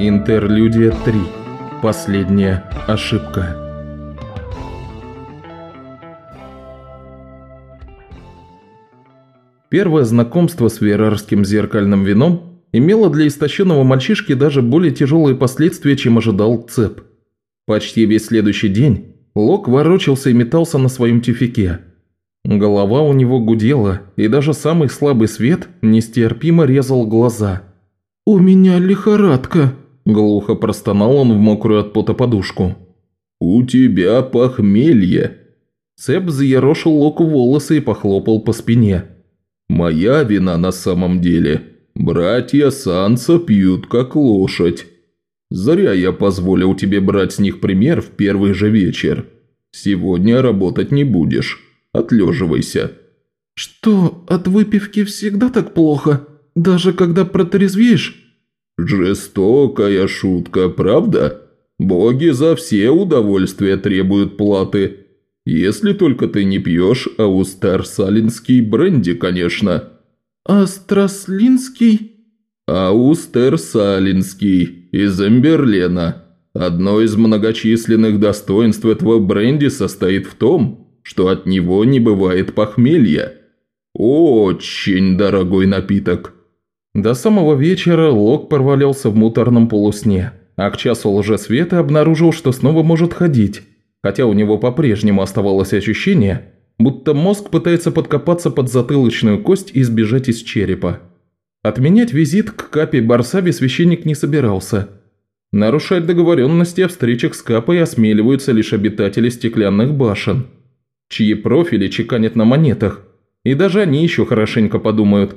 Интерлюдия 3. Последняя ошибка. Первое знакомство с верарским зеркальным вином имело для истощенного мальчишки даже более тяжелые последствия, чем ожидал Цеп. Почти весь следующий день Лок ворочался и метался на своем тюфике. Голова у него гудела, и даже самый слабый свет нестерпимо резал глаза. «У меня лихорадка», – глухо простонал он в мокрую от пота подушку. «У тебя похмелье». Цеп заерошил Локу волосы и похлопал по спине. «Моя вина на самом деле. Братья Санса пьют как лошадь. Зря я позволил тебе брать с них пример в первый же вечер. Сегодня работать не будешь. Отлеживайся». «Что, от выпивки всегда так плохо? Даже когда протрезвеешь?» «Жестокая шутка, правда? Боги за все удовольствия требуют платы. Если только ты не пьешь аустерсалинский бренди, конечно». «Астраслинский?» «Аустерсалинский из Эмберлена. Одно из многочисленных достоинств этого бренди состоит в том, что от него не бывает похмелья. Очень дорогой напиток». До самого вечера Лок провалялся в муторном полусне, а к часу лжесвета обнаружил, что снова может ходить, хотя у него по-прежнему оставалось ощущение, будто мозг пытается подкопаться под затылочную кость и сбежать из черепа. Отменять визит к Капе Барсаби священник не собирался. Нарушать договоренности о встречах с Капой осмеливаются лишь обитатели стеклянных башен, чьи профили чеканят на монетах, и даже они еще хорошенько подумают.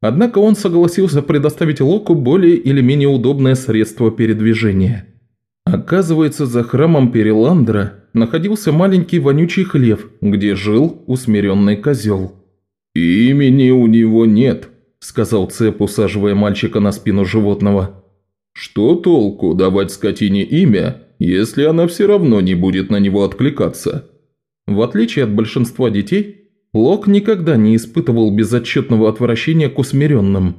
Однако он согласился предоставить Локу более или менее удобное средство передвижения. Оказывается, за храмом Переландра находился маленький вонючий хлев, где жил усмиренный козел. «Имени у него нет», – сказал Цеп, усаживая мальчика на спину животного. «Что толку давать скотине имя, если она все равно не будет на него откликаться?» В отличие от большинства детей, Лок никогда не испытывал безотчетного отвращения к усмиренным.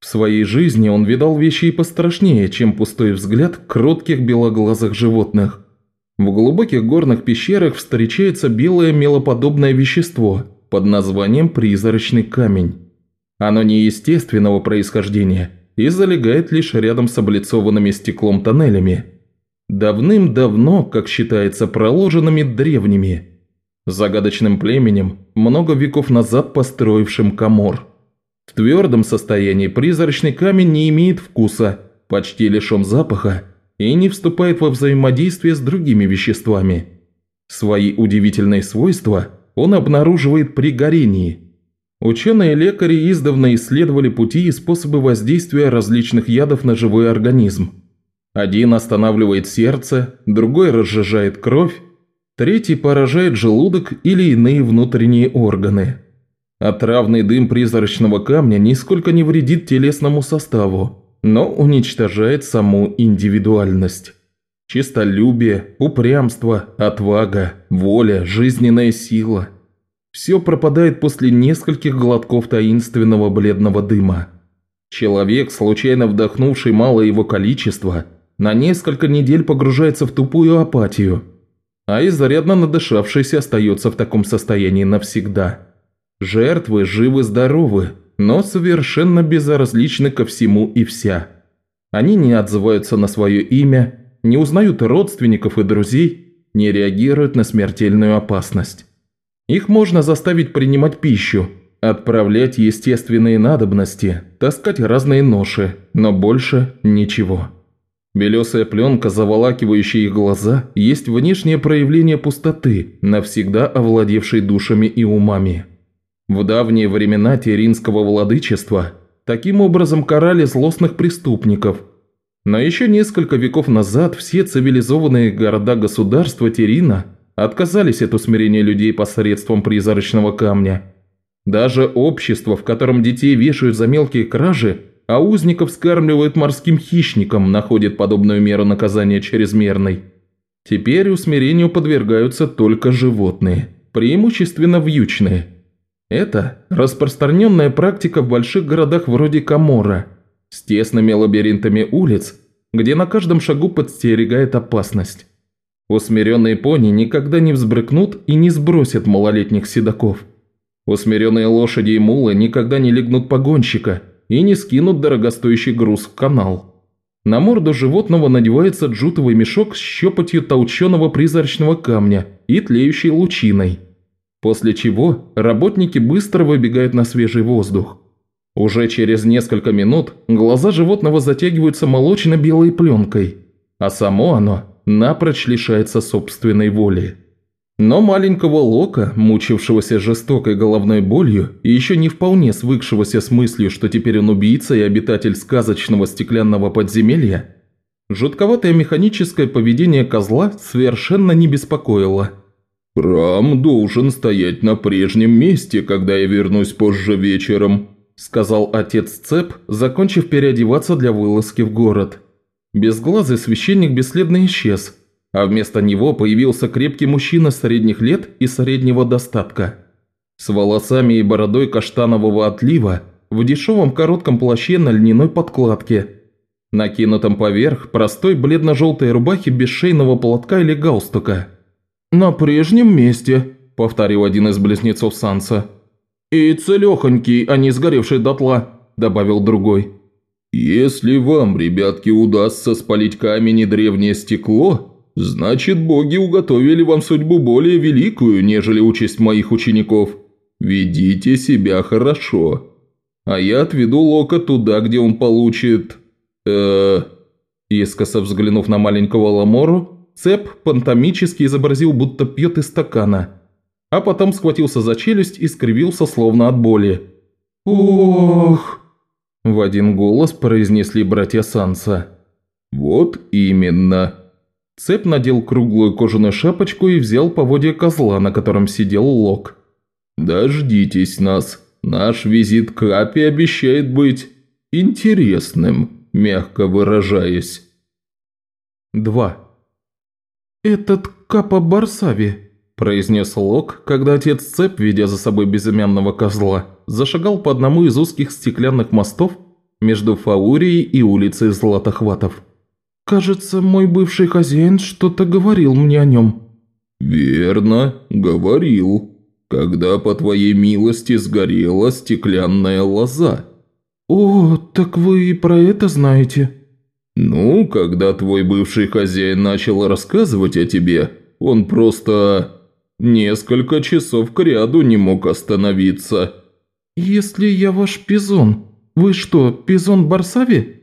В своей жизни он видал вещи и пострашнее, чем пустой взгляд кротких белоглазых животных. В глубоких горных пещерах встречается белое мелоподобное вещество под названием призрачный камень. Оно неестественного происхождения и залегает лишь рядом с облицованными стеклом тоннелями. Давным-давно, как считается, проложенными древними – загадочным племенем, много веков назад построившим Камор. В твердом состоянии призрачный камень не имеет вкуса, почти лишен запаха и не вступает во взаимодействие с другими веществами. Свои удивительные свойства он обнаруживает при горении. Ученые-лекари издавна исследовали пути и способы воздействия различных ядов на живой организм. Один останавливает сердце, другой разжижает кровь, Третий поражает желудок или иные внутренние органы. Отравный дым призрачного камня нисколько не вредит телесному составу, но уничтожает саму индивидуальность. Чистолюбие, упрямство, отвага, воля, жизненная сила – все пропадает после нескольких глотков таинственного бледного дыма. Человек, случайно вдохнувший мало его количества, на несколько недель погружается в тупую апатию – а изрядно надышавшийся остается в таком состоянии навсегда. Жертвы живы-здоровы, но совершенно безразличны ко всему и вся. Они не отзываются на свое имя, не узнают родственников и друзей, не реагируют на смертельную опасность. Их можно заставить принимать пищу, отправлять естественные надобности, таскать разные ноши, но больше ничего. Белесая пленка, заволакивающая их глаза, есть внешнее проявление пустоты, навсегда овладевшей душами и умами. В давние времена Теринского владычества таким образом карали злостных преступников. Но еще несколько веков назад все цивилизованные города-государства Терина отказались от усмирения людей посредством призрачного камня. Даже общество, в котором детей вешают за мелкие кражи, а узников скармливают морским хищникам, находит подобную меру наказания чрезмерной. Теперь усмирению подвергаются только животные, преимущественно вьючные. Это распространенная практика в больших городах вроде Камора, с тесными лабиринтами улиц, где на каждом шагу подстерегает опасность. Усмиренные пони никогда не взбрыкнут и не сбросят малолетних седаков. Усмиренные лошади и мулы никогда не легнут погонщика и не скинут дорогостоящий груз в канал. На морду животного надевается джутовый мешок с щепотью толченого призрачного камня и тлеющей лучиной. После чего работники быстро выбегают на свежий воздух. Уже через несколько минут глаза животного затягиваются молочно-белой пленкой, а само оно напрочь лишается собственной воли. Но маленького Лока, мучившегося жестокой головной болью и еще не вполне свыкшегося с мыслью, что теперь он убийца и обитатель сказочного стеклянного подземелья, жутковатое механическое поведение козла совершенно не беспокоило. «Храм должен стоять на прежнем месте, когда я вернусь позже вечером», сказал отец Цеп, закончив переодеваться для вылазки в город. Безглазый священник бесследно исчез – а вместо него появился крепкий мужчина средних лет и среднего достатка. С волосами и бородой каштанового отлива, в дешевом коротком плаще на льняной подкладке, накинутом поверх простой бледно-желтой рубахи без шейного платка или галстука. «На прежнем месте», – повторил один из близнецов Санса. «И целехонький, а не сгоревший дотла», – добавил другой. «Если вам, ребятки, удастся спалить камень и древнее стекло, Значит, боги уготовили вам судьбу более великую, нежели участь моих учеников. Ведите себя хорошо. А я отведу Лока туда, где он получит... э Искоса взглянув на маленького Ламору, Цеп пантомически изобразил, будто пьет из стакана, а потом схватился за челюсть и скривился, словно от боли. «Ох!» – в один голос произнесли братья Санса. «Вот именно!» Цеп надел круглую кожаную шапочку и взял поводья козла, на котором сидел Лок. «Дождитесь нас. Наш визит к Капе обещает быть интересным, мягко выражаясь». 2. «Этот Капа Барсави», – произнес Лок, когда отец Цеп, ведя за собой безымянного козла, зашагал по одному из узких стеклянных мостов между Фаурией и улицей Златохватов. Кажется, мой бывший хозяин что-то говорил мне о нем». «Верно, говорил. Когда по твоей милости сгорела стеклянная лоза». «О, так вы и про это знаете?» «Ну, когда твой бывший хозяин начал рассказывать о тебе, он просто несколько часов кряду не мог остановиться». «Если я ваш пизон, вы что, пизон Барсави?»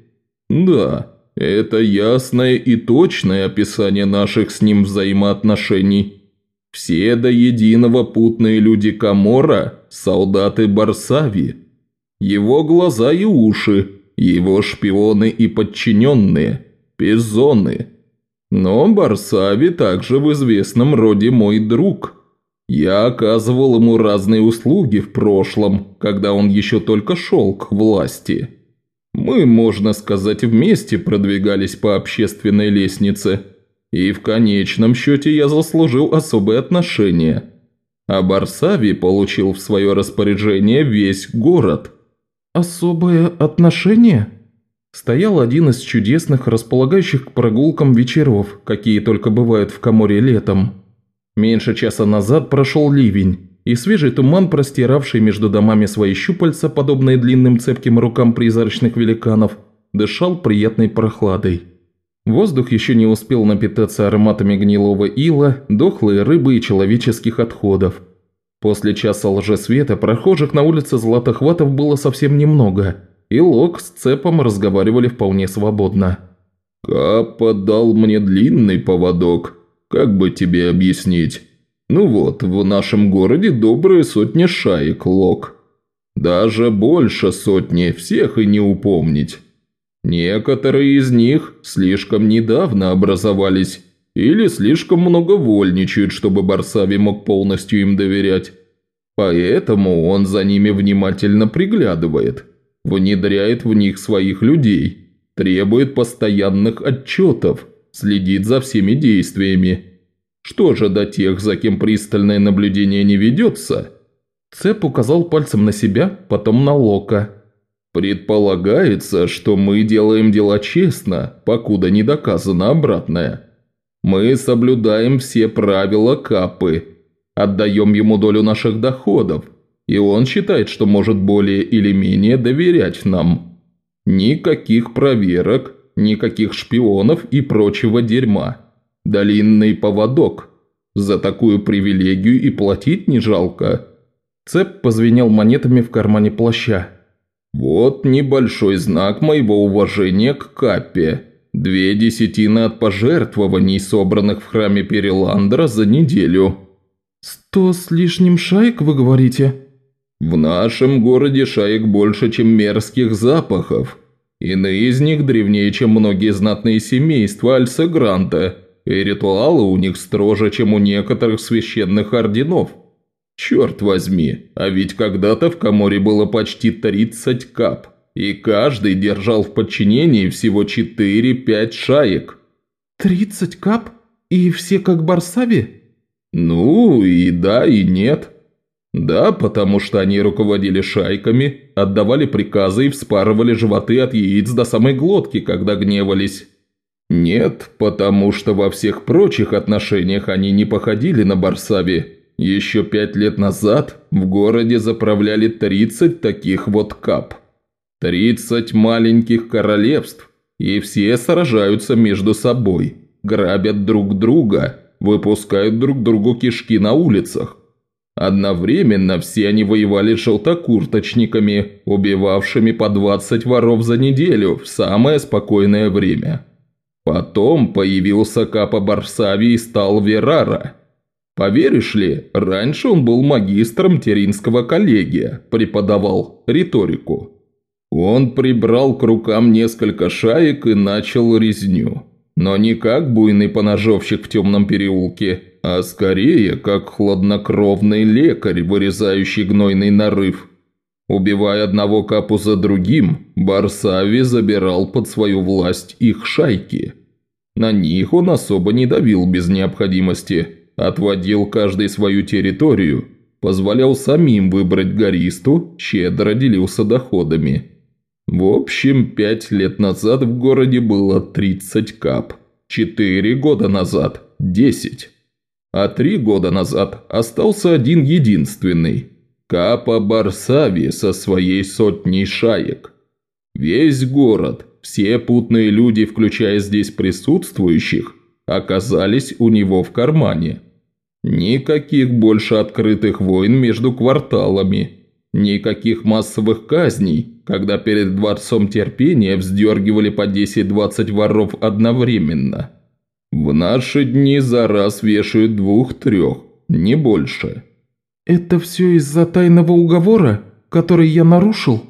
«Да, это ясное и точное описание наших с ним взаимоотношений. Все до единого путные люди Камора – солдаты Барсави. Его глаза и уши, его шпионы и подчиненные – пизоны. Но Барсави также в известном роде мой друг. Я оказывал ему разные услуги в прошлом, когда он еще только шел к власти». Мы, можно сказать, вместе продвигались по общественной лестнице, и в конечном счете я заслужил особые отношения. А Барсави получил в свое распоряжение весь город. «Особое отношение?» Стоял один из чудесных, располагающих к прогулкам вечеров, какие только бывают в Каморе летом. Меньше часа назад прошел ливень, и свежий туман, простиравший между домами свои щупальца, подобные длинным цепким рукам призрачных великанов, дышал приятной прохладой. Воздух еще не успел напитаться ароматами гнилого ила, дохлой рыбы и человеческих отходов. После часа лжесвета прохожих на улице Златохватов было совсем немного, и Лок с Цепом разговаривали вполне свободно. «Капа дал мне длинный поводок. Как бы тебе объяснить?» Ну вот, в нашем городе добрые сотни шаек, Лок. Даже больше сотни, всех и не упомнить. Некоторые из них слишком недавно образовались или слишком много вольничают, чтобы Барсави мог полностью им доверять. Поэтому он за ними внимательно приглядывает, внедряет в них своих людей, требует постоянных отчетов, следит за всеми действиями – что же до тех, за кем пристальное наблюдение не ведется?» Цеп указал пальцем на себя, потом на Лока. Предполагается, что мы делаем дела честно, покуда не доказано обратное. Мы соблюдаем все правила Капы, отдаем ему долю наших доходов, и он считает, что может более или менее доверять нам. Никаких проверок, никаких шпионов и прочего дерьма. Долинный поводок. За такую привилегию и платить не жалко. Цеп позвенел монетами в кармане плаща. «Вот небольшой знак моего уважения к Капе. Две десятины от пожертвований, собранных в храме Переландра за неделю». «Сто с лишним шаек, вы говорите?» «В нашем городе шаек больше, чем мерзких запахов. Иные из них древнее, чем многие знатные семейства Альсегранта, и ритуалы у них строже, чем у некоторых священных орденов». Черт возьми, а ведь когда-то в Каморе было почти 30 кап, и каждый держал в подчинении всего 4-5 шаек. 30 кап? И все как Барсави? Ну, и да, и нет. Да, потому что они руководили шайками, отдавали приказы и вспарывали животы от яиц до самой глотки, когда гневались. Нет, потому что во всех прочих отношениях они не походили на Барсави, еще пять лет назад в городе заправляли 30 таких вот кап. 30 маленьких королевств, и все сражаются между собой, грабят друг друга, выпускают друг другу кишки на улицах. Одновременно все они воевали с желтокурточниками, убивавшими по 20 воров за неделю в самое спокойное время. Потом появился Капа Барсави и стал Верара – Поверишь ли, раньше он был магистром Теринского коллегия, преподавал риторику. Он прибрал к рукам несколько шаек и начал резню. Но не как буйный поножовщик в темном переулке, а скорее как хладнокровный лекарь, вырезающий гнойный нарыв. Убивая одного капу за другим, Барсави забирал под свою власть их шайки. На них он особо не давил без необходимости – отводил каждый свою территорию, позволял самим выбрать гористу, щедро делился доходами. В общем, пять лет назад в городе было 30 кап, четыре года назад – 10. А три года назад остался один единственный – Капа Барсави со своей сотней шаек. Весь город, все путные люди, включая здесь присутствующих, оказались у него в кармане – Никаких больше открытых войн между кварталами. Никаких массовых казней, когда перед Дворцом Терпения вздергивали по 10-20 воров одновременно. В наши дни за раз вешают двух-трех, не больше. «Это все из-за тайного уговора, который я нарушил?»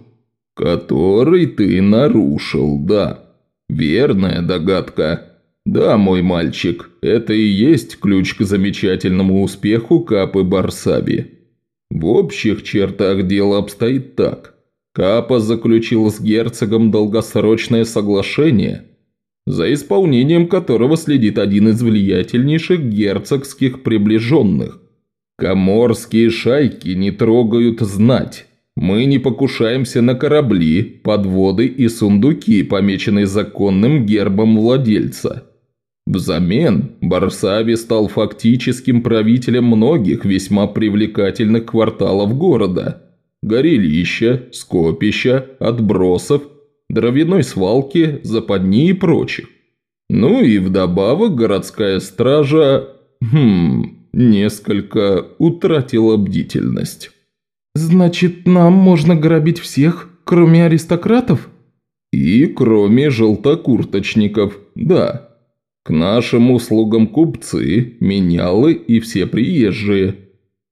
«Который ты нарушил, да. Верная догадка». «Да, мой мальчик, это и есть ключ к замечательному успеху Капы Барсаби. В общих чертах дело обстоит так. Капа заключил с герцогом долгосрочное соглашение, за исполнением которого следит один из влиятельнейших герцогских приближенных. Коморские шайки не трогают знать». Мы не покушаемся на корабли, подводы и сундуки, помеченные законным гербом владельца. Взамен Барсави стал фактическим правителем многих весьма привлекательных кварталов города. Горелища, скопища, отбросов, дровяной свалки, западни и прочих. Ну и вдобавок городская стража, хм, несколько утратила бдительность. «Значит, нам можно грабить всех, кроме аристократов?» «И кроме желтокурточников, да». К нашим услугам купцы, менялы и все приезжие.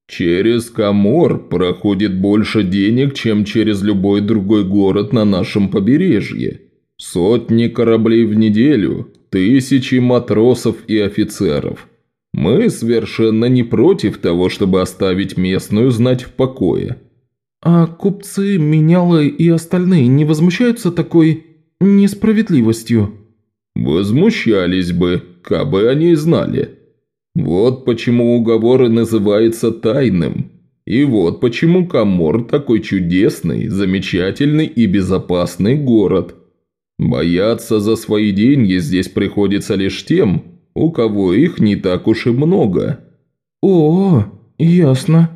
Через Камор проходит больше денег, чем через любой другой город на нашем побережье. Сотни кораблей в неделю, тысячи матросов и офицеров. Мы совершенно не против того, чтобы оставить местную знать в покое. А купцы, менялы и остальные не возмущаются такой несправедливостью? Возмущались бы, кабы они знали. Вот почему уговор и называется тайным. И вот почему Камор такой чудесный, замечательный и безопасный город. Бояться за свои деньги здесь приходится лишь тем, у кого их не так уж и много. О, ясно.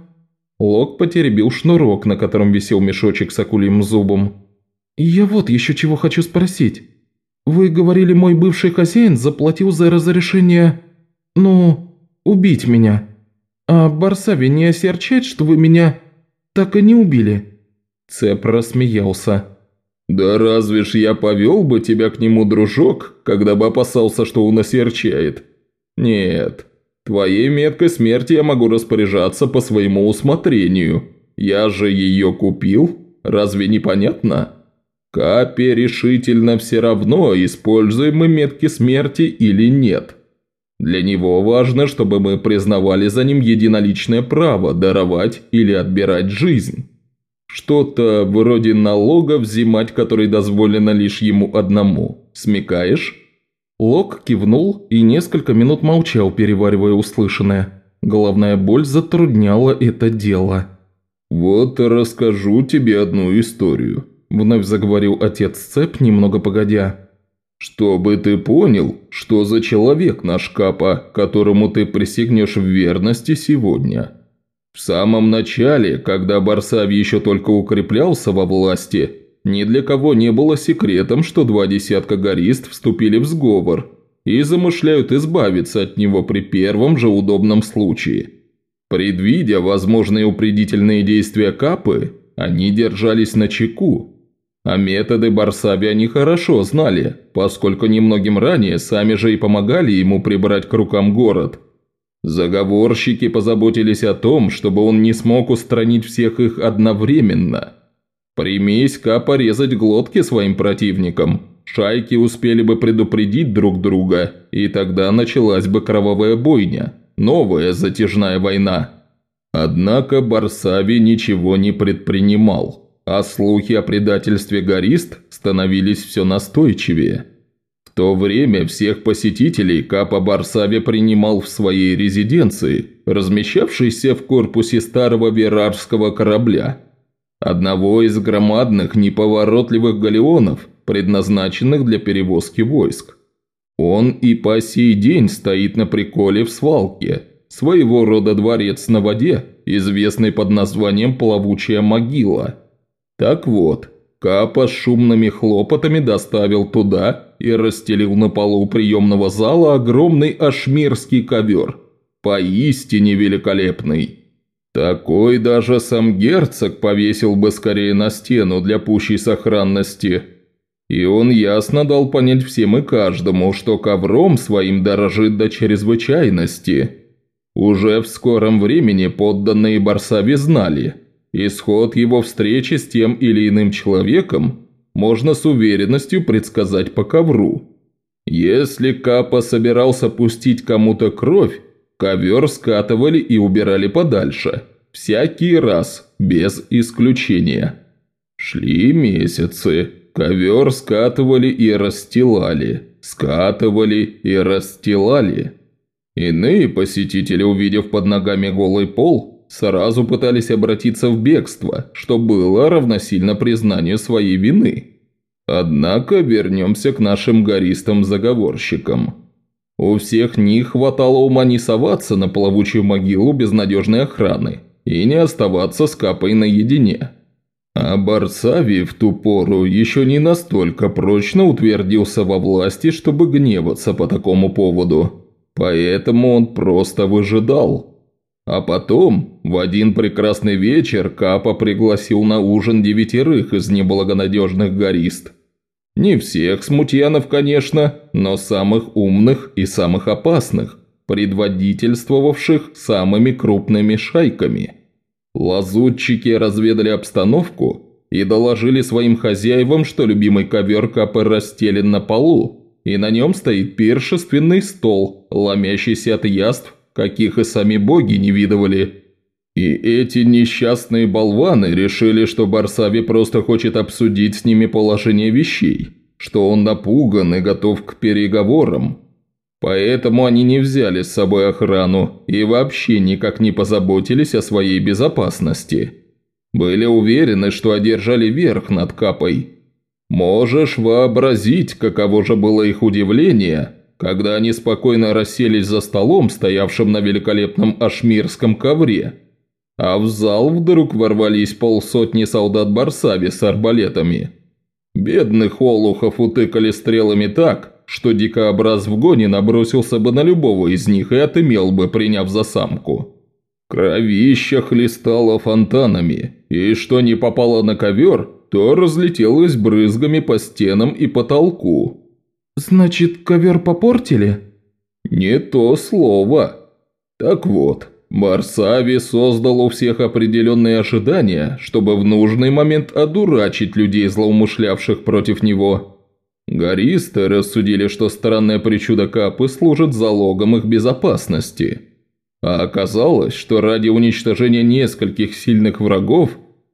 Лок потеребил шнурок, на котором висел мешочек с акульим зубом. «Я вот еще чего хочу спросить. Вы говорили, мой бывший хозяин заплатил за разрешение... ну, убить меня. А Барсави не осерчает, что вы меня так и не убили?» Цеп рассмеялся. «Да разве ж я повел бы тебя к нему, дружок, когда бы опасался, что он осерчает? Нет, твоей меткой смерти я могу распоряжаться по своему усмотрению. Я же ее купил, разве не понятно?» Капе решительно все равно, используем мы метки смерти или нет. Для него важно, чтобы мы признавали за ним единоличное право даровать или отбирать жизнь. Что-то вроде налога, взимать который дозволено лишь ему одному. Смекаешь?» Лок кивнул и несколько минут молчал, переваривая услышанное. Головная боль затрудняла это дело. «Вот расскажу тебе одну историю», – вновь заговорил отец Цеп, немного погодя. «Чтобы ты понял, что за человек наш Капа, которому ты присягнешь в верности сегодня». В самом начале, когда Барсав еще только укреплялся во власти, ни для кого не было секретом, что два десятка горист вступили в сговор и замышляют избавиться от него при первом же удобном случае. Предвидя возможные упредительные действия Капы, они держались на чеку. А методы Барсаби они хорошо знали, поскольку немногим ранее сами же и помогали ему прибрать к рукам город – Заговорщики позаботились о том, чтобы он не смог устранить всех их одновременно. Примесь-ка порезать глотки своим противникам. Шайки успели бы предупредить друг друга, и тогда началась бы кровавая бойня, новая затяжная война. Однако Барсави ничего не предпринимал, а слухи о предательстве горист становились все настойчивее то время всех посетителей Капа Барсави принимал в своей резиденции, размещавшейся в корпусе старого верарского корабля. Одного из громадных неповоротливых галеонов, предназначенных для перевозки войск. Он и по сей день стоит на приколе в свалке, своего рода дворец на воде, известный под названием «Плавучая могила». Так вот, Капа с шумными хлопотами доставил туда и расстелил на полу приемного зала огромный ашмирский ковер. Поистине великолепный. Такой даже сам герцог повесил бы скорее на стену для пущей сохранности. И он ясно дал понять всем и каждому, что ковром своим дорожит до чрезвычайности. Уже в скором времени подданные Барсави знали, исход его встречи с тем или иным человеком можно с уверенностью предсказать по ковру. Если Капа собирался пустить кому-то кровь, ковер скатывали и убирали подальше. Всякий раз, без исключения. Шли месяцы, ковер скатывали и расстилали, скатывали и расстилали. Иные посетители, увидев под ногами голый пол, сразу пытались обратиться в бегство, что было равносильно признанию своей вины. Однако вернемся к нашим гористам-заговорщикам. У всех них хватало ума не соваться на плавучую могилу без надежной охраны и не оставаться с Капой наедине. А Барсави в ту пору еще не настолько прочно утвердился во власти, чтобы гневаться по такому поводу. Поэтому он просто выжидал – а потом, в один прекрасный вечер, Капа пригласил на ужин девятерых из неблагонадежных горист. Не всех смутьянов, конечно, но самых умных и самых опасных, предводительствовавших самыми крупными шайками. Лазутчики разведали обстановку и доложили своим хозяевам, что любимый ковер Капы расстелен на полу, и на нем стоит пиршественный стол, ломящийся от яств каких и сами боги не видывали. И эти несчастные болваны решили, что Барсави просто хочет обсудить с ними положение вещей, что он напуган и готов к переговорам. Поэтому они не взяли с собой охрану и вообще никак не позаботились о своей безопасности. Были уверены, что одержали верх над Капой. Можешь вообразить, каково же было их удивление, когда они спокойно расселись за столом, стоявшим на великолепном ашмирском ковре, а в зал вдруг ворвались полсотни солдат Барсави с арбалетами. Бедных олухов утыкали стрелами так, что дикообраз в гоне набросился бы на любого из них и отымел бы, приняв за самку. Кровища хлестала фонтанами, и что не попало на ковер, то разлетелось брызгами по стенам и потолку. «Значит, ковер попортили?» «Не то слово. Так вот, Барсави создал у всех определенные ожидания, чтобы в нужный момент одурачить людей, злоумышлявших против него. Гористы рассудили, что странная причуда Капы служит залогом их безопасности. А оказалось, что ради уничтожения нескольких сильных врагов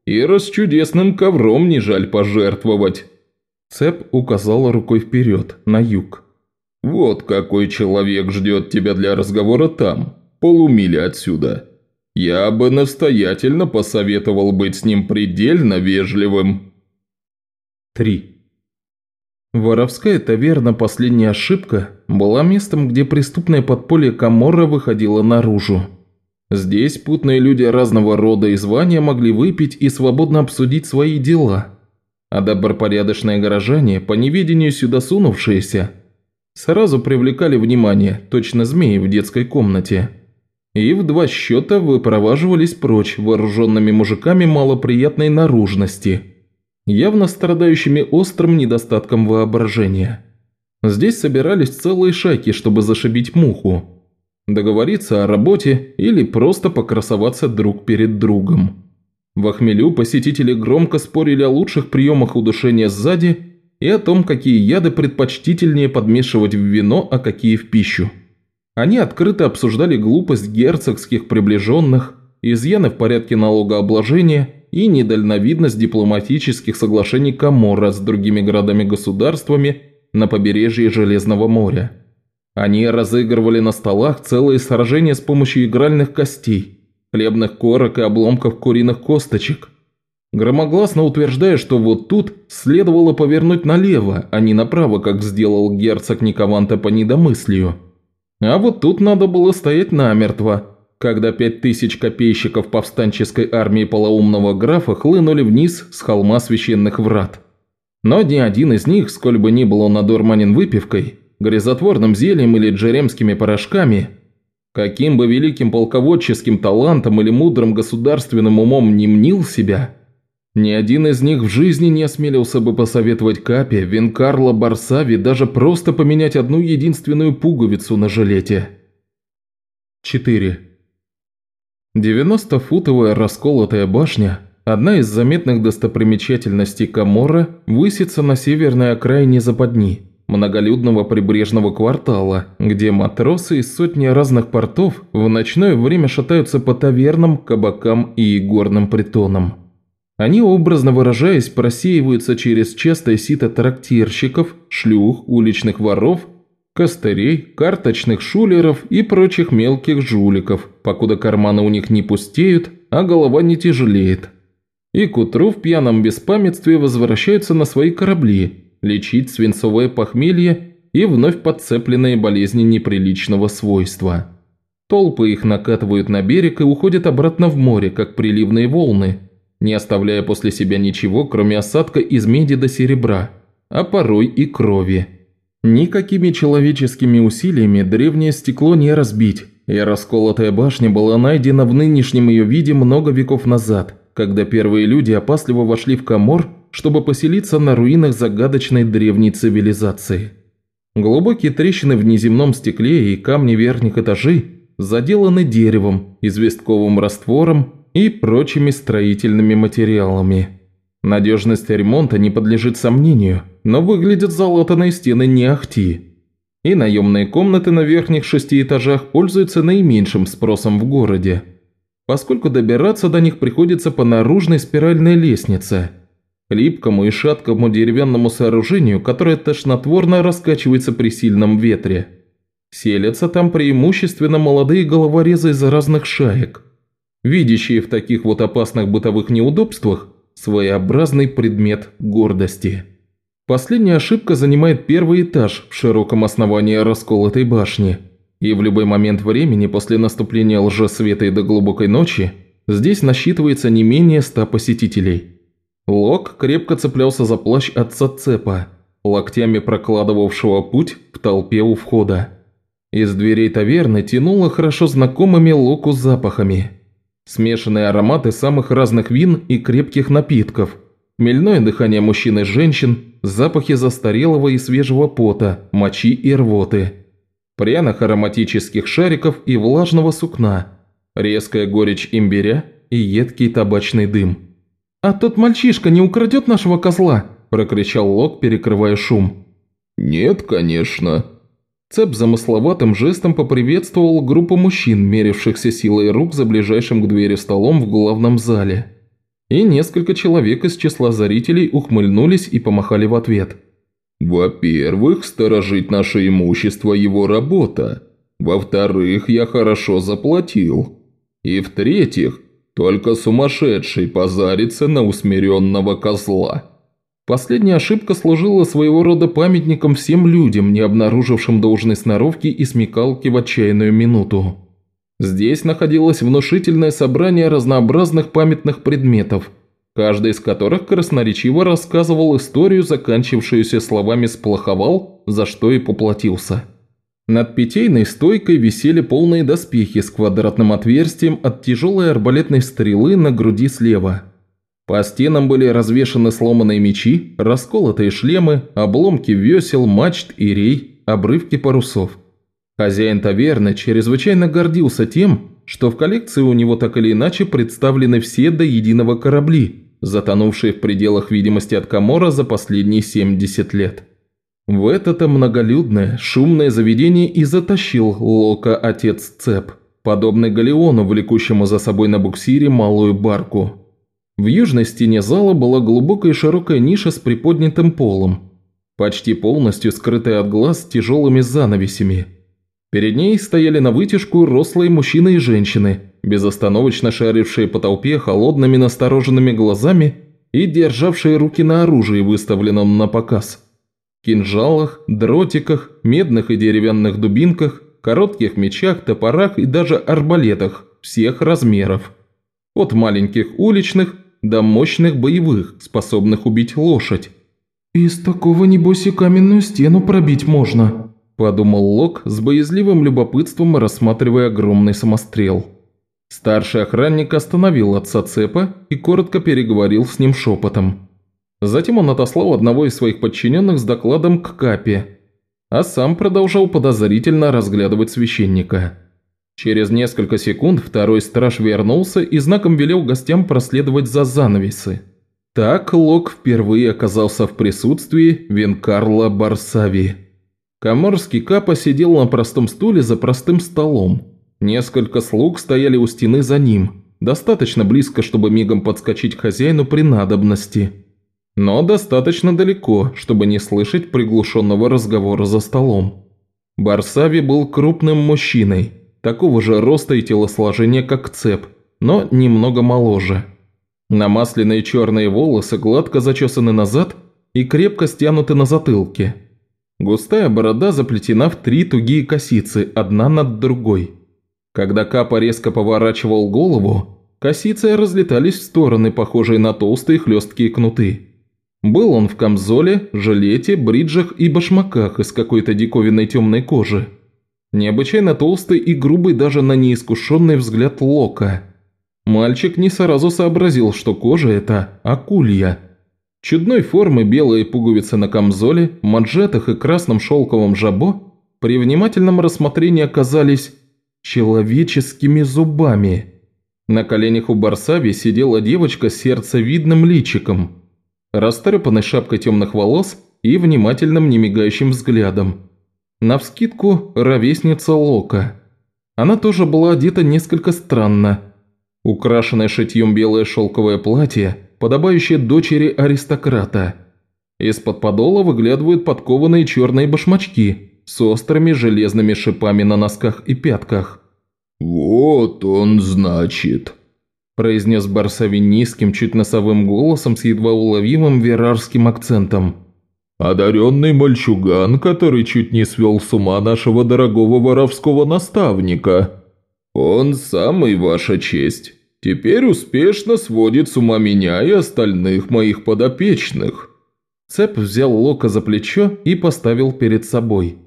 и расчудесным ковром не жаль пожертвовать. Цеп указал рукой вперед, на юг. «Вот какой человек ждет тебя для разговора там, полумили отсюда. Я бы настоятельно посоветовал быть с ним предельно вежливым». 3. Воровская таверна «Последняя ошибка» была местом, где преступное подполье Каморра выходило наружу. Здесь путные люди разного рода и звания могли выпить и свободно обсудить свои дела. А добропорядочные горожане, по неведению сюда сунувшиеся, сразу привлекали внимание, точно змеи в детской комнате. И в два счета выпроваживались прочь вооруженными мужиками малоприятной наружности – явно страдающими острым недостатком воображения. Здесь собирались целые шайки, чтобы зашибить муху, договориться о работе или просто покрасоваться друг перед другом. В охмелю посетители громко спорили о лучших приемах удушения сзади и о том, какие яды предпочтительнее подмешивать в вино, а какие в пищу. Они открыто обсуждали глупость герцогских приближенных, изъяны в порядке налогообложения и недальновидность дипломатических соглашений Каморра с другими городами-государствами на побережье Железного моря. Они разыгрывали на столах целые сражения с помощью игральных костей, хлебных корок и обломков куриных косточек, громогласно утверждая, что вот тут следовало повернуть налево, а не направо, как сделал герцог Никованта по недомыслию. А вот тут надо было стоять намертво – когда пять тысяч копейщиков повстанческой армии полоумного графа хлынули вниз с холма священных врат. Но ни один из них, сколь бы ни был он надурманен выпивкой, грязотворным зельем или джеремскими порошками, каким бы великим полководческим талантом или мудрым государственным умом не мнил себя, ни один из них в жизни не осмелился бы посоветовать Капе, Винкарло, Барсави даже просто поменять одну единственную пуговицу на жилете. 4. 90-футовая расколотая башня, одна из заметных достопримечательностей Камора, высится на северной окраине западни, многолюдного прибрежного квартала, где матросы из сотни разных портов в ночное время шатаются по тавернам, кабакам и горным притонам. Они, образно выражаясь, просеиваются через частое сито трактирщиков, шлюх, уличных воров – костырей, карточных шулеров и прочих мелких жуликов, покуда карманы у них не пустеют, а голова не тяжелеет. И к утру в пьяном беспамятстве возвращаются на свои корабли, лечить свинцовое похмелье и вновь подцепленные болезни неприличного свойства. Толпы их накатывают на берег и уходят обратно в море, как приливные волны, не оставляя после себя ничего, кроме осадка из меди до серебра, а порой и крови. Никакими человеческими усилиями древнее стекло не разбить, и расколотая башня была найдена в нынешнем ее виде много веков назад, когда первые люди опасливо вошли в Камор, чтобы поселиться на руинах загадочной древней цивилизации. Глубокие трещины в неземном стекле и камни верхних этажей заделаны деревом, известковым раствором и прочими строительными материалами. Надежность ремонта не подлежит сомнению, но выглядят залатанные стены не ахти. И наемные комнаты на верхних шести этажах пользуются наименьшим спросом в городе, поскольку добираться до них приходится по наружной спиральной лестнице, липкому и шаткому деревянному сооружению, которое тошнотворно раскачивается при сильном ветре. Селятся там преимущественно молодые головорезы из разных шаек, видящие в таких вот опасных бытовых неудобствах своеобразный предмет гордости. Последняя ошибка занимает первый этаж в широком основании расколотой башни, и в любой момент времени после наступления лжесвета и до глубокой ночи здесь насчитывается не менее ста посетителей. Лок крепко цеплялся за плащ отца Цепа, локтями прокладывавшего путь в толпе у входа. Из дверей таверны тянуло хорошо знакомыми Локу запахами. Смешанные ароматы самых разных вин и крепких напитков, мельное дыхание мужчин и женщин, запахи застарелого и свежего пота, мочи и рвоты, пряных ароматических шариков и влажного сукна, резкая горечь имбиря и едкий табачный дым. «А тот мальчишка не украдет нашего козла?» – прокричал Лок, перекрывая шум. «Нет, конечно». Цеп замысловатым жестом поприветствовал группу мужчин, мерившихся силой рук за ближайшим к двери столом в главном зале. И несколько человек из числа зрителей ухмыльнулись и помахали в ответ. «Во-первых, сторожить наше имущество – его работа. Во-вторых, я хорошо заплатил. И в-третьих, только сумасшедший позарится на усмиренного козла». Последняя ошибка служила своего рода памятником всем людям, не обнаружившим должной сноровки и смекалки в отчаянную минуту. Здесь находилось внушительное собрание разнообразных памятных предметов, каждый из которых красноречиво рассказывал историю, заканчившуюся словами «сплоховал», за что и поплатился. Над питейной стойкой висели полные доспехи с квадратным отверстием от тяжелой арбалетной стрелы на груди слева. По стенам были развешаны сломанные мечи, расколотые шлемы, обломки весел, мачт и рей, обрывки парусов – Хозяин таверны чрезвычайно гордился тем, что в коллекции у него так или иначе представлены все до единого корабли, затонувшие в пределах видимости от Камора за последние 70 лет. В это-то многолюдное, шумное заведение и затащил Лока отец Цеп, подобный галеону, влекущему за собой на буксире малую барку. В южной стене зала была глубокая широкая ниша с приподнятым полом, почти полностью скрытая от глаз тяжелыми занавесями – Перед ней стояли на вытяжку рослые мужчины и женщины, безостановочно шарившие по толпе холодными настороженными глазами и державшие руки на оружии, выставленном на показ. Кинжалах, дротиках, медных и деревянных дубинках, коротких мечах, топорах и даже арбалетах всех размеров. От маленьких уличных до мощных боевых, способных убить лошадь. «Из такого, небось, и каменную стену пробить можно», подумал Лок с боязливым любопытством, рассматривая огромный самострел. Старший охранник остановил отца Цепа и коротко переговорил с ним шепотом. Затем он отослал одного из своих подчиненных с докладом к Капе, а сам продолжал подозрительно разглядывать священника. Через несколько секунд второй страж вернулся и знаком велел гостям проследовать за занавесы. Так Лок впервые оказался в присутствии Венкарла Барсави. Коморский Капа сидел на простом стуле за простым столом. Несколько слуг стояли у стены за ним, достаточно близко, чтобы мигом подскочить к хозяину при надобности. Но достаточно далеко, чтобы не слышать приглушенного разговора за столом. Барсави был крупным мужчиной, такого же роста и телосложения, как Цеп, но немного моложе. Намасленные черные волосы гладко зачесаны назад и крепко стянуты на затылке – Густая борода заплетена в три тугие косицы, одна над другой. Когда Капа резко поворачивал голову, косицы разлетались в стороны, похожие на толстые хлесткие кнуты. Был он в камзоле, жилете, бриджах и башмаках из какой-то диковинной темной кожи. Необычайно толстый и грубый даже на неискушенный взгляд Лока. Мальчик не сразу сообразил, что кожа это акулья – Чудной формы белые пуговицы на камзоле, манжетах и красном шелковом жабо при внимательном рассмотрении оказались человеческими зубами. На коленях у Барсави сидела девочка с сердцевидным личиком, растрепанной шапкой темных волос и внимательным немигающим взглядом. Навскидку ровесница Лока. Она тоже была одета несколько странно. Украшенное шитьем белое шелковое платье – подобающее дочери аристократа. Из-под подола выглядывают подкованные черные башмачки, с острыми железными шипами на носках и пятках. «Вот он, значит», – произнес Барсави низким, чуть носовым голосом с едва уловимым верарским акцентом. «Одаренный мальчуган, который чуть не свел с ума нашего дорогого воровского наставника. Он самый, ваша честь. Теперь успешно сводит с ума меня и остальных моих подопечных». Цеп взял Лока за плечо и поставил перед собой.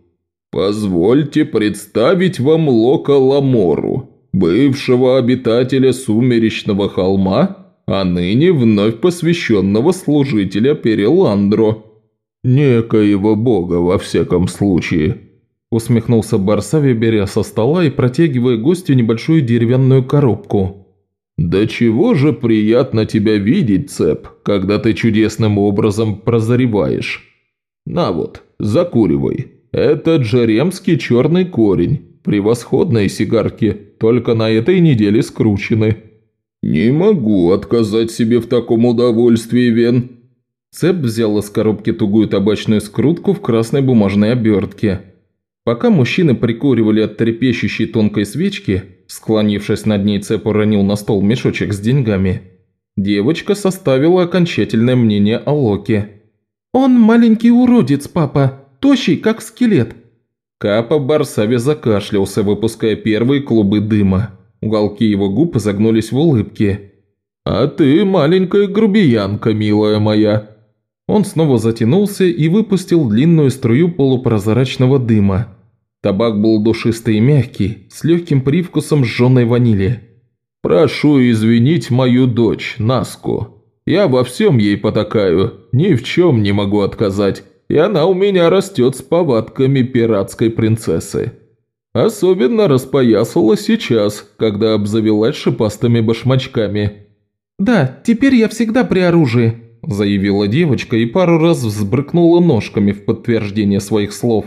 «Позвольте представить вам Лока Ламору, бывшего обитателя Сумеречного холма, а ныне вновь посвященного служителя Переландро. Некоего бога, во всяком случае». Усмехнулся Барсави, беря со стола и протягивая гостю небольшую деревянную коробку. «Да чего же приятно тебя видеть, Цеп, когда ты чудесным образом прозреваешь. На вот, закуривай». Это джеремский черный корень. Превосходные сигарки, только на этой неделе скручены. Не могу отказать себе в таком удовольствии, Вен. Цеп взял из коробки тугую табачную скрутку в красной бумажной обертке. Пока мужчины прикуривали от трепещущей тонкой свечки, склонившись над ней, Цеп уронил на стол мешочек с деньгами. Девочка составила окончательное мнение о Локе. «Он маленький уродец, папа», тощий, как скелет». Капа Барсави закашлялся, выпуская первые клубы дыма. Уголки его губ загнулись в улыбке. «А ты маленькая грубиянка, милая моя». Он снова затянулся и выпустил длинную струю полупрозрачного дыма. Табак был душистый и мягкий, с легким привкусом сжженной ванили. «Прошу извинить мою дочь, Наску. Я во всем ей потакаю, ни в чем не могу отказать и она у меня растет с повадками пиратской принцессы. Особенно распоясала сейчас, когда обзавелась шипастыми башмачками». «Да, теперь я всегда при оружии», – заявила девочка и пару раз взбрыкнула ножками в подтверждение своих слов.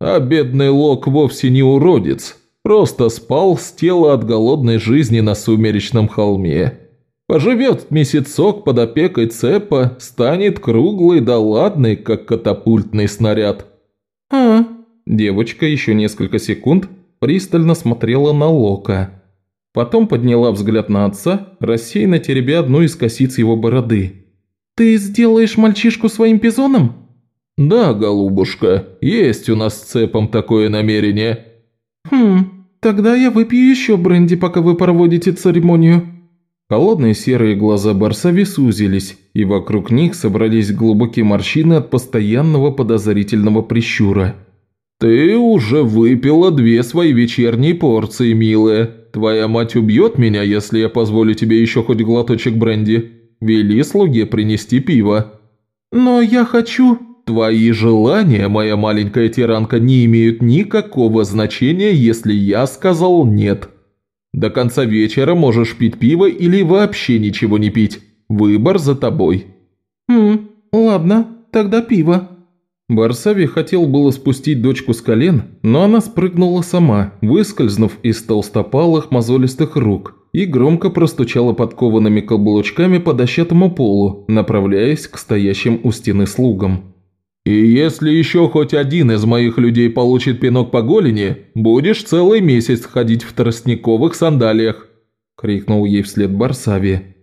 «А бедный Лок вовсе не уродец, просто спал с тела от голодной жизни на сумеречном холме». Поживет месяцок под опекой цепа, станет круглый да ладный, как катапультный снаряд». «А?» Девочка еще несколько секунд пристально смотрела на Лока. Потом подняла взгляд на отца, рассеянно теребя одну из косиц его бороды. «Ты сделаешь мальчишку своим пизоном?» «Да, голубушка, есть у нас с цепом такое намерение». «Хм, тогда я выпью еще бренди, пока вы проводите церемонию». Холодные серые глаза Барсави сузились, и вокруг них собрались глубокие морщины от постоянного подозрительного прищура. «Ты уже выпила две свои вечерние порции, милая. Твоя мать убьет меня, если я позволю тебе еще хоть глоточек бренди. Вели слуге принести пиво». «Но я хочу...» «Твои желания, моя маленькая тиранка, не имеют никакого значения, если я сказал «нет». До конца вечера можешь пить пиво или вообще ничего не пить. Выбор за тобой». «Хм, ладно, тогда пиво». Барсави хотел было спустить дочку с колен, но она спрыгнула сама, выскользнув из толстопалых мозолистых рук, и громко простучала подкованными каблучками по дощатому полу, направляясь к стоящим у стены слугам. «И если еще хоть один из моих людей получит пинок по голени, будешь целый месяц ходить в тростниковых сандалиях!» – крикнул ей вслед Барсави.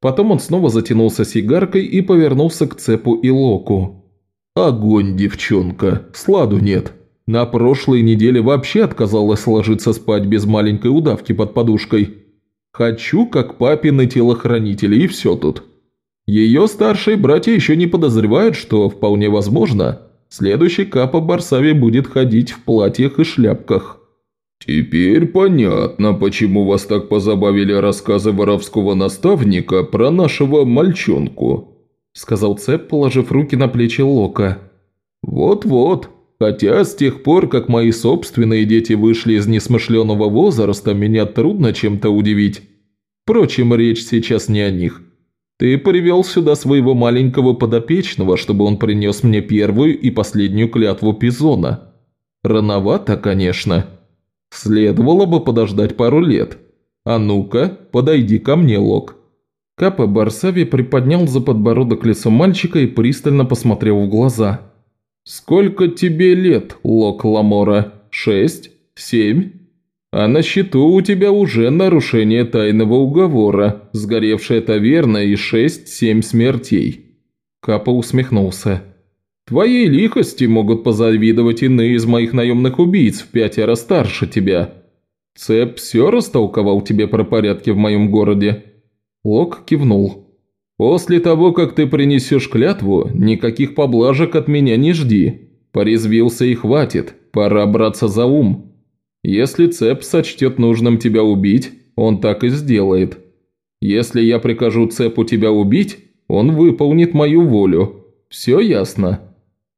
Потом он снова затянулся сигаркой и повернулся к Цепу и Локу. «Огонь, девчонка, сладу нет. На прошлой неделе вообще отказалась ложиться спать без маленькой удавки под подушкой. Хочу, как папины телохранители, и все тут. Ее старшие братья еще не подозревают, что, вполне возможно, следующий Капа Барсави будет ходить в платьях и шляпках. «Теперь понятно, почему вас так позабавили рассказы воровского наставника про нашего мальчонку», сказал Цеп, положив руки на плечи Лока. «Вот-вот, хотя с тех пор, как мои собственные дети вышли из несмышленого возраста, меня трудно чем-то удивить. Впрочем, речь сейчас не о них. Ты привел сюда своего маленького подопечного, чтобы он принес мне первую и последнюю клятву Пизона. Рановато, конечно. Следовало бы подождать пару лет. А ну-ка, подойди ко мне, Лок». Капа Барсави приподнял за подбородок лицо мальчика и пристально посмотрел в глаза. «Сколько тебе лет, Лок Ламора? Шесть? Семь?» А на счету у тебя уже нарушение тайного уговора, сгоревшая таверна и шесть-семь смертей». Капа усмехнулся. «Твоей лихости могут позавидовать иные из моих наемных убийц в пятеро старше тебя. Цеп все растолковал тебе про порядки в моем городе?» Лок кивнул. «После того, как ты принесешь клятву, никаких поблажек от меня не жди. Порезвился и хватит, пора браться за ум». Если Цеп сочтет нужным тебя убить, он так и сделает. Если я прикажу Цепу тебя убить, он выполнит мою волю. Все ясно?»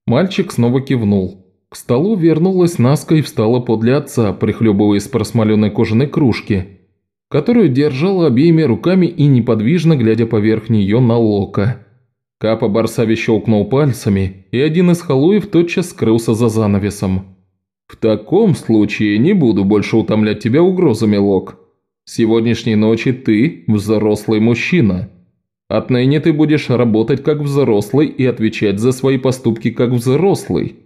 Мальчик снова кивнул. К столу вернулась Наска и встала подле отца, прихлебывая из просмоленной кожаной кружки, которую держала обеими руками и неподвижно глядя поверх нее на Лока. Капа Барсави щелкнул пальцами, и один из халуев тотчас скрылся за занавесом. «В таком случае не буду больше утомлять тебя угрозами, Лок. Сегодняшней ночи ты взрослый мужчина. Отныне ты будешь работать как взрослый и отвечать за свои поступки как взрослый.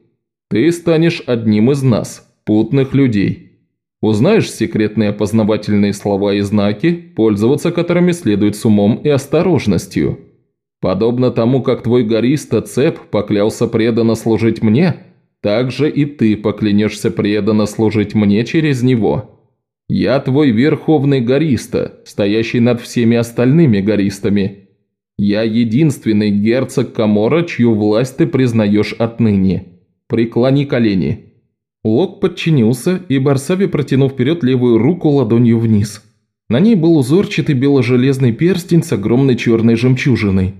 Ты станешь одним из нас, путных людей. Узнаешь секретные опознавательные слова и знаки, пользоваться которыми следует с умом и осторожностью. Подобно тому, как твой гориста Цеп поклялся преданно служить мне – также и ты поклянешься преданно служить мне через него. Я твой верховный гориста, стоящий над всеми остальными гористами. Я единственный герцог Камора, чью власть ты признаешь отныне. Преклони колени». Лок подчинился, и Барсави, протянув вперед левую руку ладонью вниз. На ней был узорчатый бело-железный перстень с огромной черной жемчужиной.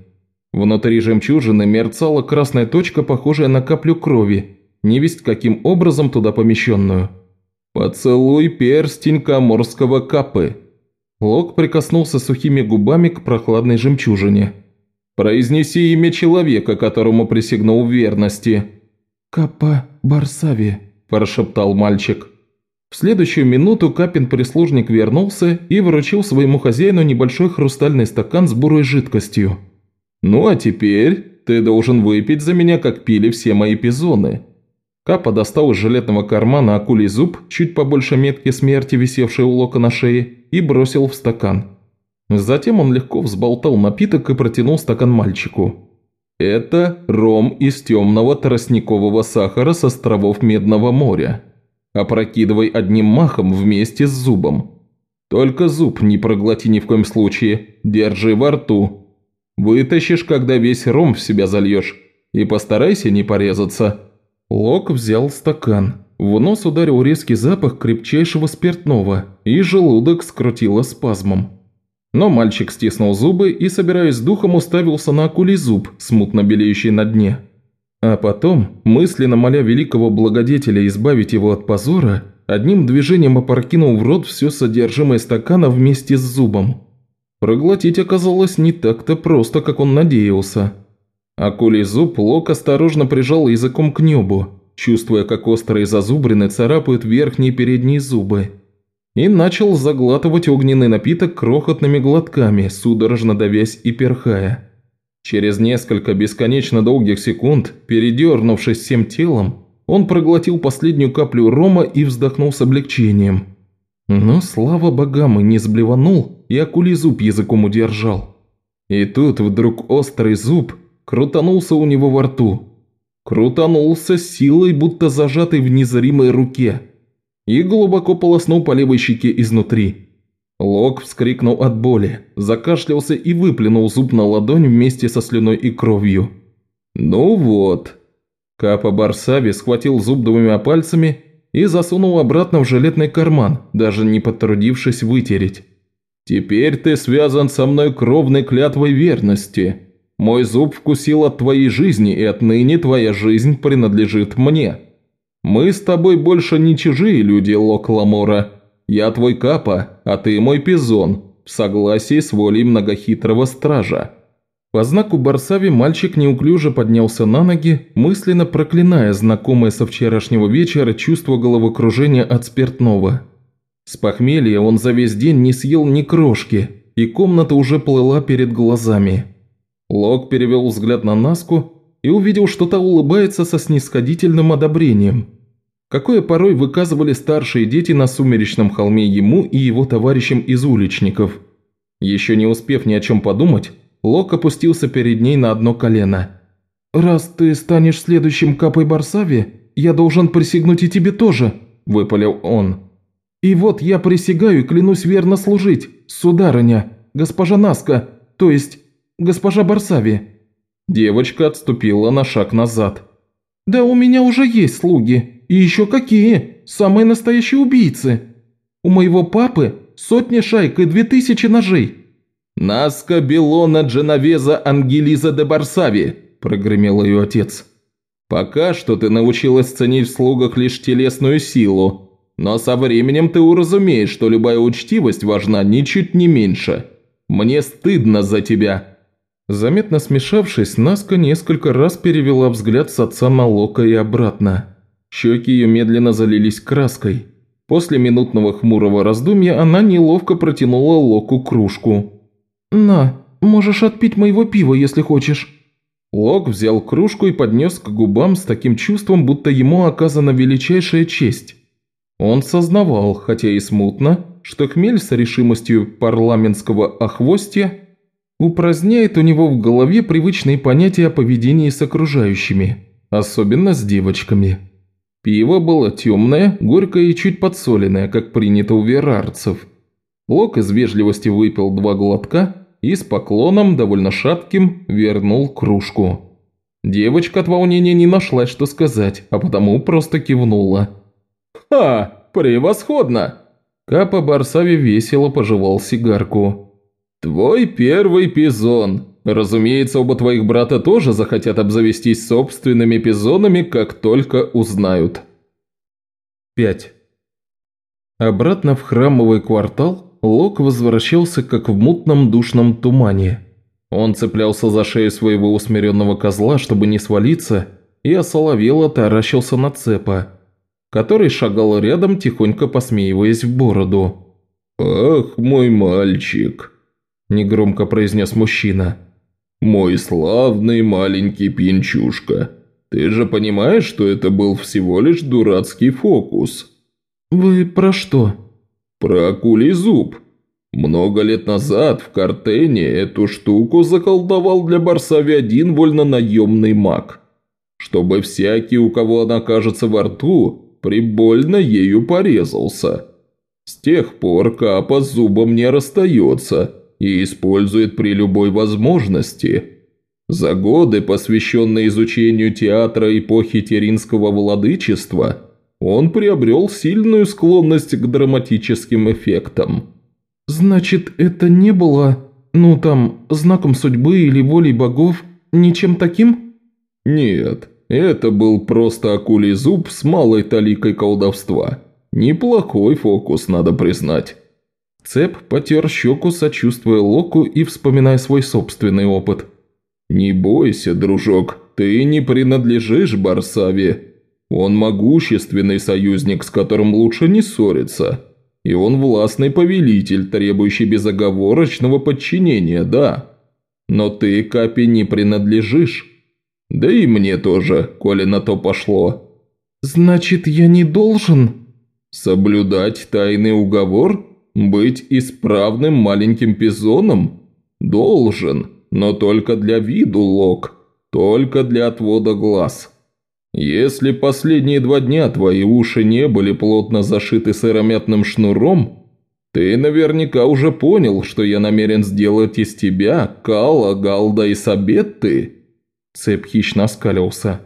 Внутри жемчужины мерцала красная точка, похожая на каплю крови, невесть каким образом туда помещенную. «Поцелуй перстень коморского капы». Лок прикоснулся сухими губами к прохладной жемчужине. «Произнеси имя человека, которому присягнул в верности». «Капа Барсави», – прошептал мальчик. В следующую минуту Капин прислужник вернулся и вручил своему хозяину небольшой хрустальный стакан с бурой жидкостью. «Ну а теперь ты должен выпить за меня, как пили все мои пизоны», Капа достал из жилетного кармана акулий зуб, чуть побольше метки смерти, висевшей у Лока на шее, и бросил в стакан. Затем он легко взболтал напиток и протянул стакан мальчику. «Это ром из темного тростникового сахара с островов Медного моря. Опрокидывай одним махом вместе с зубом. Только зуб не проглоти ни в коем случае, держи во рту. Вытащишь, когда весь ром в себя зальешь, и постарайся не порезаться». Лок взял стакан. В нос ударил резкий запах крепчайшего спиртного, и желудок скрутило спазмом. Но мальчик стиснул зубы и, собираясь духом, уставился на акулий зуб, смутно белеющий на дне. А потом, мысленно моля великого благодетеля избавить его от позора, одним движением опрокинул в рот все содержимое стакана вместе с зубом. Проглотить оказалось не так-то просто, как он надеялся. Акулий зуб Лок осторожно прижал языком к небу, чувствуя, как острые зазубрины царапают верхние передние зубы. И начал заглатывать огненный напиток крохотными глотками, судорожно давясь и перхая. Через несколько бесконечно долгих секунд, передернувшись всем телом, он проглотил последнюю каплю рома и вздохнул с облегчением. Но, слава богам, и не сблеванул, и акулий зуб языком удержал. И тут вдруг острый зуб крутанулся у него во рту. Крутанулся силой, будто зажатой в незримой руке. И глубоко полоснул по левой щеке изнутри. Лок вскрикнул от боли, закашлялся и выплюнул зуб на ладонь вместе со слюной и кровью. «Ну вот». Капа Барсави схватил зуб двумя пальцами и засунул обратно в жилетный карман, даже не потрудившись вытереть. «Теперь ты связан со мной кровной клятвой верности. Мой зуб вкусил от твоей жизни, и отныне твоя жизнь принадлежит мне. Мы с тобой больше не чужие люди, Лок Ламора. Я твой Капа, а ты мой Пизон, в согласии с волей многохитрого стража». По знаку Барсави мальчик неуклюже поднялся на ноги, мысленно проклиная знакомое со вчерашнего вечера чувство головокружения от спиртного. С похмелья он за весь день не съел ни крошки, и комната уже плыла перед глазами. Лок перевел взгляд на Наску и увидел, что та улыбается со снисходительным одобрением. Какое порой выказывали старшие дети на сумеречном холме ему и его товарищам из уличников. Еще не успев ни о чем подумать, Лок опустился перед ней на одно колено. «Раз ты станешь следующим Капой Барсави, я должен присягнуть и тебе тоже», – выпалил он. «И вот я присягаю и клянусь верно служить, сударыня, госпожа Наска, то есть госпожа Барсави». Девочка отступила на шаг назад. «Да у меня уже есть слуги, и еще какие, самые настоящие убийцы. У моего папы сотни шайк и две тысячи ножей». «Наска Белона Дженовеза Ангелиза де Барсави», – прогремел ее отец. «Пока что ты научилась ценить в слугах лишь телесную силу, но со временем ты уразумеешь, что любая учтивость важна ничуть не меньше. Мне стыдно за тебя». Заметно смешавшись, Наска несколько раз перевела взгляд с отца на Лока и обратно. Щеки ее медленно залились краской. После минутного хмурого раздумья она неловко протянула Локу кружку. «На, можешь отпить моего пива, если хочешь». Лок взял кружку и поднес к губам с таким чувством, будто ему оказана величайшая честь. Он сознавал, хотя и смутно, что хмель с решимостью парламентского охвостья упраздняет у него в голове привычные понятия о поведении с окружающими, особенно с девочками. Пиво было темное, горькое и чуть подсоленное, как принято у верарцев. Лок из вежливости выпил два глотка и с поклоном, довольно шатким, вернул кружку. Девочка от волнения не нашла, что сказать, а потому просто кивнула. «Ха! Превосходно!» Капа Барсави весело пожевал сигарку. «Твой первый пизон. Разумеется, оба твоих брата тоже захотят обзавестись собственными пизонами, как только узнают». 5. Обратно в храмовый квартал Лок возвращался как в мутном душном тумане. Он цеплялся за шею своего усмиренного козла, чтобы не свалиться, и осоловело таращился на цепа, который шагал рядом, тихонько посмеиваясь в бороду. «Ах, мой мальчик!» – негромко произнес мужчина. «Мой славный маленький пинчушка, ты же понимаешь, что это был всего лишь дурацкий фокус?» «Вы про что?» «Про акулий зуб. Много лет назад в Картене эту штуку заколдовал для Барсави один вольнонаемный маг, чтобы всякий, у кого она окажется во рту, прибольно ею порезался. С тех пор Капа с зубом не расстается» и использует при любой возможности. За годы, посвященные изучению театра эпохи Теринского владычества, он приобрел сильную склонность к драматическим эффектам. «Значит, это не было, ну там, знаком судьбы или волей богов, ничем таким?» «Нет, это был просто акулий зуб с малой таликой колдовства. Неплохой фокус, надо признать». Цеп потер щеку, сочувствуя Локу и вспоминая свой собственный опыт. «Не бойся, дружок, ты не принадлежишь Барсаве. Он могущественный союзник, с которым лучше не ссориться. И он властный повелитель, требующий безоговорочного подчинения, да. Но ты, Капи, не принадлежишь. Да и мне тоже, коли на то пошло». «Значит, я не должен...» «Соблюдать тайный уговор?» Быть исправным маленьким пизоном? Должен, но только для виду, Лок, только для отвода глаз. Если последние два дня твои уши не были плотно зашиты сыромятным шнуром, ты наверняка уже понял, что я намерен сделать из тебя Кала, Галда и Сабетты. Цепь хищно оскалился.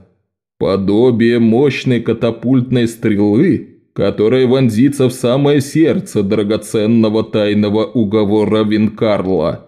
Подобие мощной катапультной стрелы, которая вонзится в самое сердце драгоценного тайного уговора Винкарла.